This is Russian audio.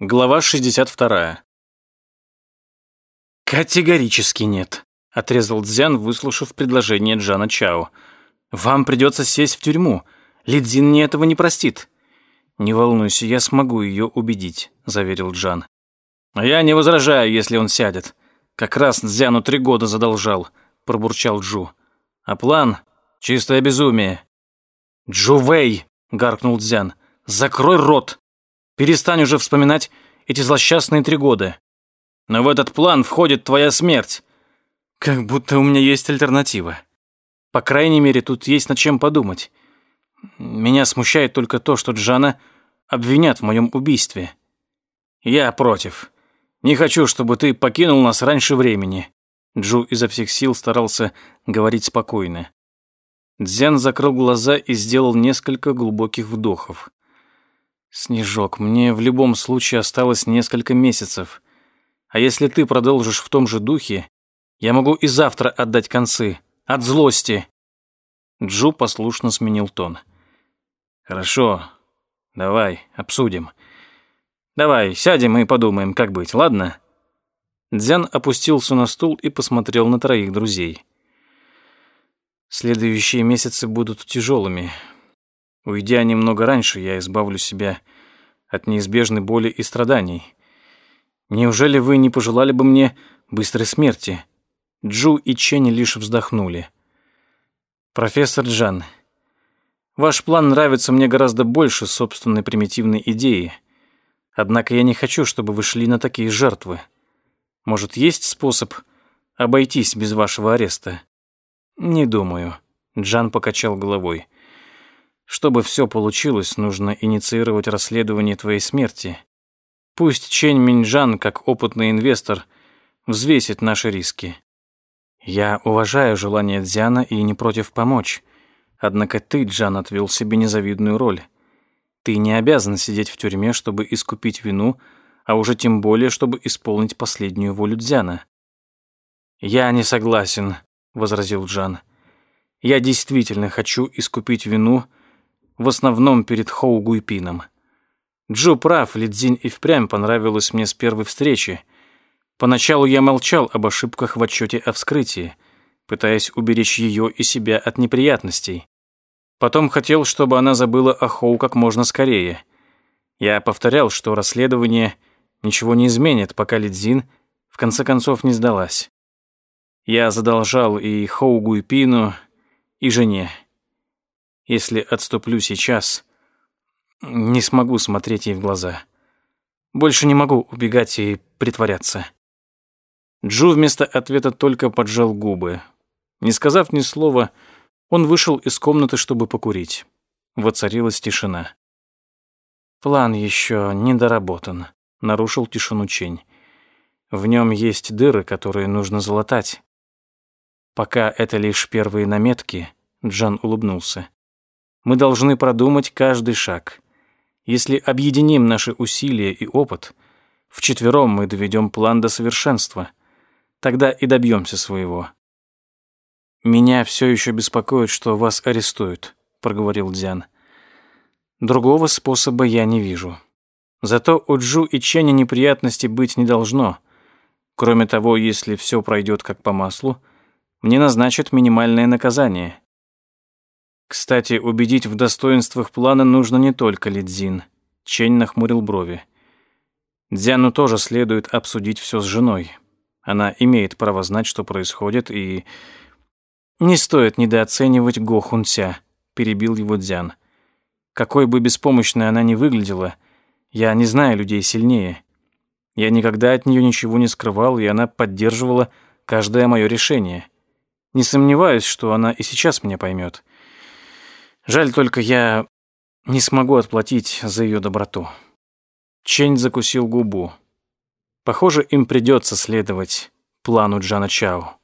Глава 62. «Категорически нет», — отрезал Дзян, выслушав предложение Джана Чао. «Вам придется сесть в тюрьму. Лидзин мне этого не простит». «Не волнуйся, я смогу ее убедить», — заверил Джан. «А я не возражаю, если он сядет. Как раз Дзяну три года задолжал», — пробурчал Джу. «А план — чистое безумие». «Джу Вэй!» — гаркнул Дзян. «Закрой рот! Перестань уже вспоминать эти злосчастные три года. Но в этот план входит твоя смерть. Как будто у меня есть альтернатива. По крайней мере, тут есть над чем подумать. Меня смущает только то, что Джана обвинят в моем убийстве. Я против. Не хочу, чтобы ты покинул нас раньше времени. Джу изо всех сил старался говорить спокойно. Дзян закрыл глаза и сделал несколько глубоких вдохов. «Снежок, мне в любом случае осталось несколько месяцев. А если ты продолжишь в том же духе, я могу и завтра отдать концы. От злости!» Джу послушно сменил тон. «Хорошо. Давай, обсудим. Давай, сядем и подумаем, как быть, ладно?» Дзян опустился на стул и посмотрел на троих друзей. «Следующие месяцы будут тяжелыми. Уйдя немного раньше, я избавлю себя от неизбежной боли и страданий. Неужели вы не пожелали бы мне быстрой смерти?» Джу и Ченни лишь вздохнули. «Профессор Джан, ваш план нравится мне гораздо больше собственной примитивной идеи. Однако я не хочу, чтобы вы шли на такие жертвы. Может, есть способ обойтись без вашего ареста?» «Не думаю», — Джан покачал головой. Чтобы все получилось, нужно инициировать расследование твоей смерти. Пусть Чэнь Минджан, как опытный инвестор, взвесит наши риски. Я уважаю желание Дзяна и не против помочь. Однако ты, Джан, отвел себе незавидную роль. Ты не обязан сидеть в тюрьме, чтобы искупить вину, а уже тем более, чтобы исполнить последнюю волю Дзяна. «Я не согласен», — возразил Джан. «Я действительно хочу искупить вину, — в основном перед Хоу Гуйпином. Джо прав, Лидзин и впрямь понравилась мне с первой встречи. Поначалу я молчал об ошибках в отчете о вскрытии, пытаясь уберечь ее и себя от неприятностей. Потом хотел, чтобы она забыла о Хоу как можно скорее. Я повторял, что расследование ничего не изменит, пока Лидзин в конце концов не сдалась. Я задолжал и Хоу Гуйпину, и жене. Если отступлю сейчас, не смогу смотреть ей в глаза. Больше не могу убегать и притворяться. Джу вместо ответа только поджал губы. Не сказав ни слова, он вышел из комнаты, чтобы покурить. Воцарилась тишина. «План еще не доработан», — нарушил тишину Чень. «В нем есть дыры, которые нужно залатать». «Пока это лишь первые наметки», — Джан улыбнулся. Мы должны продумать каждый шаг. Если объединим наши усилия и опыт, вчетвером мы доведем план до совершенства. Тогда и добьемся своего. «Меня все еще беспокоит, что вас арестуют», — проговорил Дзян. «Другого способа я не вижу. Зато у Джу и Ченя неприятностей быть не должно. Кроме того, если все пройдет как по маслу, мне назначат минимальное наказание. Кстати, убедить в достоинствах плана нужно не только Лидзин. Чень нахмурил брови. Дзяну тоже следует обсудить все с женой. Она имеет право знать, что происходит, и... «Не стоит недооценивать Го Хунця», — перебил его Дзян. «Какой бы беспомощной она ни выглядела, я не знаю людей сильнее. Я никогда от нее ничего не скрывал, и она поддерживала каждое мое решение. Не сомневаюсь, что она и сейчас меня поймет. Жаль только, я не смогу отплатить за ее доброту. Чень закусил губу. Похоже, им придется следовать плану Джана Чао.